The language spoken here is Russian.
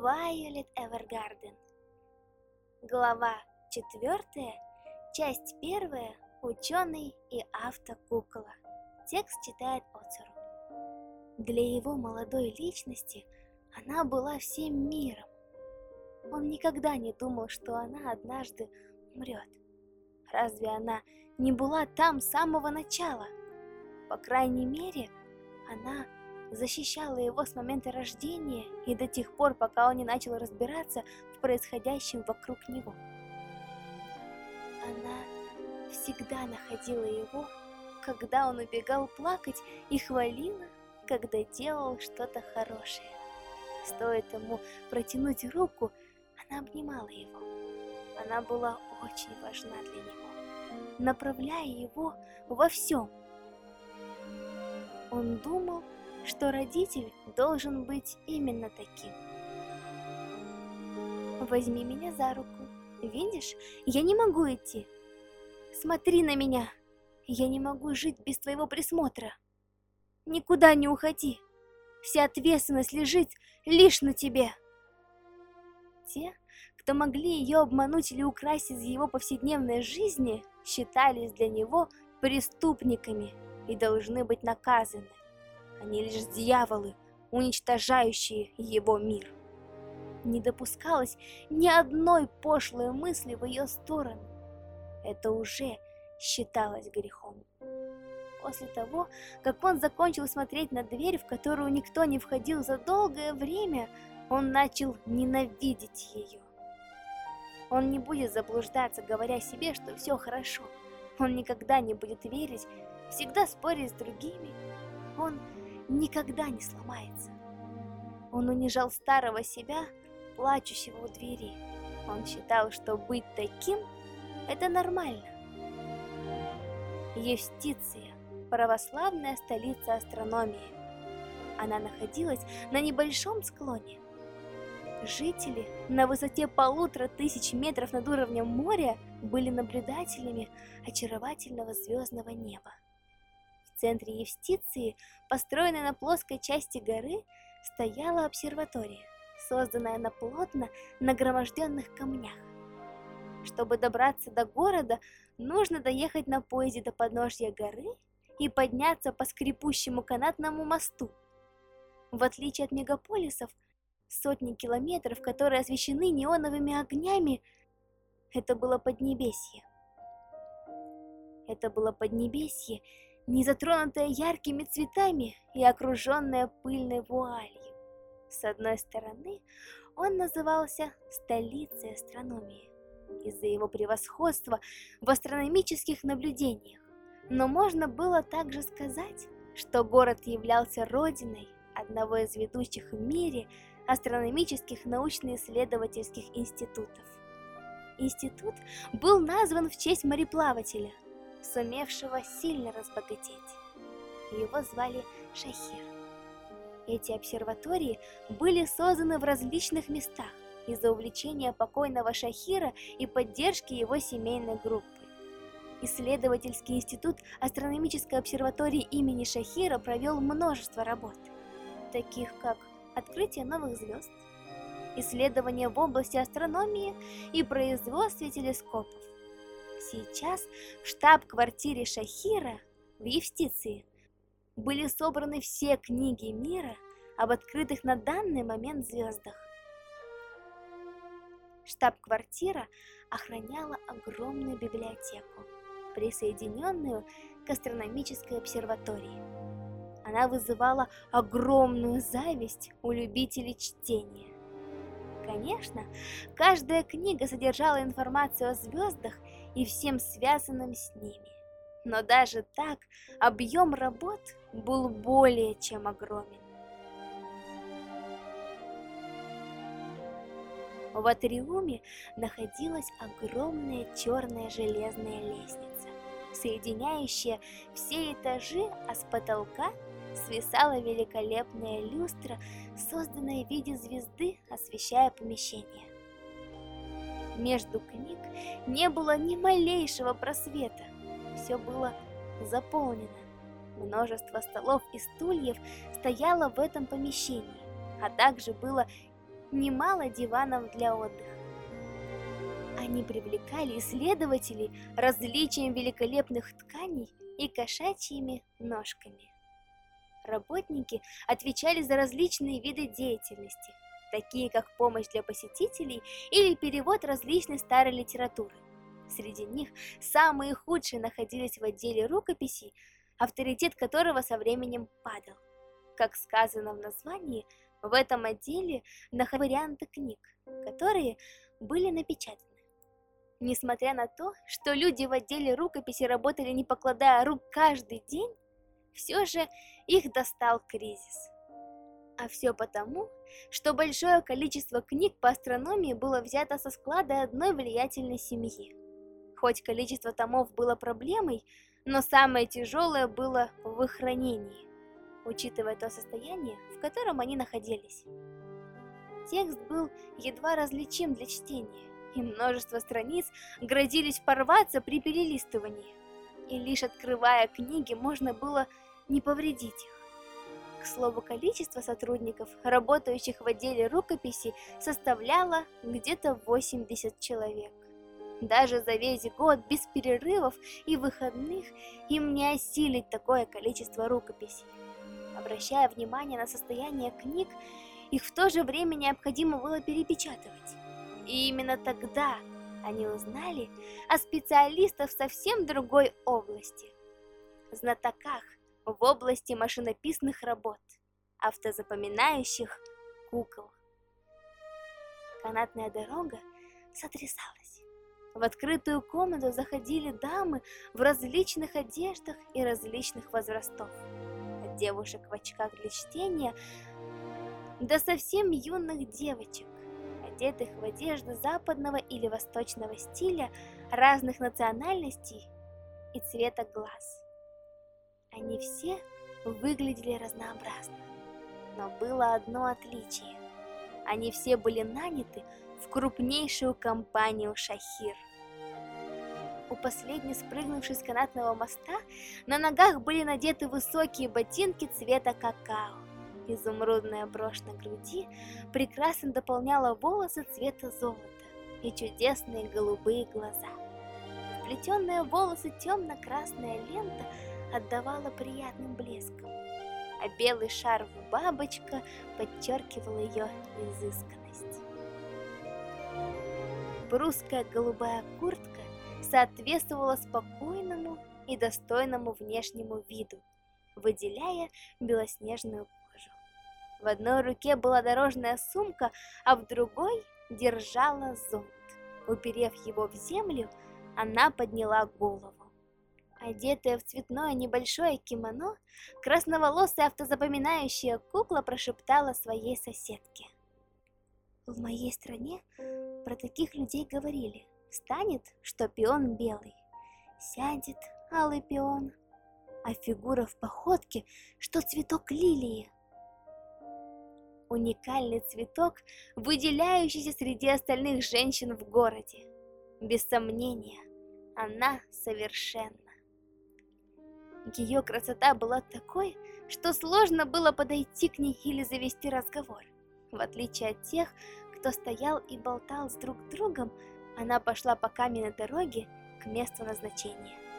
Вайолет Эвергарден. Глава четвертая, часть первая, ученый и автокукола. Текст читает Оцеру. Для его молодой личности она была всем миром. Он никогда не думал, что она однажды умрет. Разве она не была там с самого начала? По крайней мере, она защищала его с момента рождения и до тех пор, пока он не начал разбираться в происходящем вокруг него. Она всегда находила его, когда он убегал плакать, и хвалила, когда делал что-то хорошее. Стоит ему протянуть руку, она обнимала его. Она была очень важна для него, направляя его во всем. Он думал, что родитель должен быть именно таким. Возьми меня за руку. Видишь, я не могу идти. Смотри на меня. Я не могу жить без твоего присмотра. Никуда не уходи. Вся ответственность лежит лишь на тебе. Те, кто могли ее обмануть или украсть из его повседневной жизни, считались для него преступниками и должны быть наказаны. Они лишь дьяволы, уничтожающие его мир. Не допускалось ни одной пошлой мысли в ее сторону. Это уже считалось грехом. После того, как он закончил смотреть на дверь, в которую никто не входил за долгое время, он начал ненавидеть ее. Он не будет заблуждаться, говоря себе, что все хорошо. Он никогда не будет верить, всегда спорить с другими. Он никогда не сломается. Он унижал старого себя, плачущего у двери. Он считал, что быть таким – это нормально. Евстиция – православная столица астрономии. Она находилась на небольшом склоне. Жители на высоте полутора тысяч метров над уровнем моря были наблюдателями очаровательного звездного неба. Центре Евстиции, построенной на плоской части горы, стояла обсерватория, созданная на плотно нагроможденных камнях. Чтобы добраться до города, нужно доехать на поезде до подножья горы и подняться по скрипущему канатному мосту. В отличие от мегаполисов, сотни километров, которые освещены неоновыми огнями, это было Поднебесье. Это было Поднебесье, не затронутая яркими цветами и окруженная пыльной вуалью. С одной стороны, он назывался столицей астрономии из-за его превосходства в астрономических наблюдениях, но можно было также сказать, что город являлся родиной одного из ведущих в мире астрономических научно-исследовательских институтов. Институт был назван в честь мореплавателя – сумевшего сильно разбогатеть. Его звали Шахир. Эти обсерватории были созданы в различных местах из-за увлечения покойного Шахира и поддержки его семейной группы. Исследовательский институт астрономической обсерватории имени Шахира провел множество работ, таких как открытие новых звезд, исследования в области астрономии и производстве телескопов, Сейчас в штаб-квартире Шахира в Евстиции были собраны все книги мира об открытых на данный момент звездах. Штаб-квартира охраняла огромную библиотеку, присоединенную к астрономической обсерватории. Она вызывала огромную зависть у любителей чтения. Конечно, каждая книга содержала информацию о звездах и всем связанным с ними. Но даже так объем работ был более чем огромен. В атриуме находилась огромная черная железная лестница, соединяющая все этажи, а с потолка свисала великолепная люстра, созданная в виде звезды, освещая помещение. Между книг не было ни малейшего просвета. Все было заполнено. Множество столов и стульев стояло в этом помещении, а также было немало диванов для отдыха. Они привлекали исследователей различием великолепных тканей и кошачьими ножками. Работники отвечали за различные виды деятельности, такие как помощь для посетителей или перевод различной старой литературы. Среди них самые худшие находились в отделе рукописей, авторитет которого со временем падал. Как сказано в названии, в этом отделе находились варианты книг, которые были напечатаны. Несмотря на то, что люди в отделе рукописи работали не покладая рук каждый день, все же их достал кризис. А все потому, что большое количество книг по астрономии было взято со склада одной влиятельной семьи. Хоть количество томов было проблемой, но самое тяжелое было в их хранении, учитывая то состояние, в котором они находились. Текст был едва различим для чтения, и множество страниц грозились порваться при перелистывании, и лишь открывая книги можно было не повредить их. К слову, количество сотрудников, работающих в отделе рукописи, составляло где-то 80 человек. Даже за весь год без перерывов и выходных им не осилить такое количество рукописей. Обращая внимание на состояние книг, их в то же время необходимо было перепечатывать. И именно тогда они узнали о специалистах совсем другой области. Знатоках, в области машинописных работ, автозапоминающих кукол. Канатная дорога сотрясалась. В открытую комнату заходили дамы в различных одеждах и различных возрастов. От девушек в очках для чтения до совсем юных девочек, одетых в одежды западного или восточного стиля, разных национальностей и цвета глаз. Они все выглядели разнообразно, но было одно отличие. Они все были наняты в крупнейшую компанию «Шахир». У последней спрыгнувшей с канатного моста на ногах были надеты высокие ботинки цвета какао. Изумрудная брошь на груди прекрасно дополняла волосы цвета золота и чудесные голубые глаза. Вплетенная в волосы темно-красная лента – отдавала приятным блеском, а белый шарф бабочка подчеркивал ее изысканность. Прусская голубая куртка соответствовала спокойному и достойному внешнему виду, выделяя белоснежную кожу. В одной руке была дорожная сумка, а в другой держала зонт. Уперев его в землю, она подняла голову. Одетая в цветное небольшое кимоно, красноволосая автозапоминающая кукла прошептала своей соседке. В моей стране про таких людей говорили. Станет, что пион белый, сядет алый пион, а фигура в походке, что цветок лилии. Уникальный цветок, выделяющийся среди остальных женщин в городе. Без сомнения, она совершенна. Ее красота была такой, что сложно было подойти к ней или завести разговор. В отличие от тех, кто стоял и болтал с друг другом, она пошла по каменной дороге к месту назначения.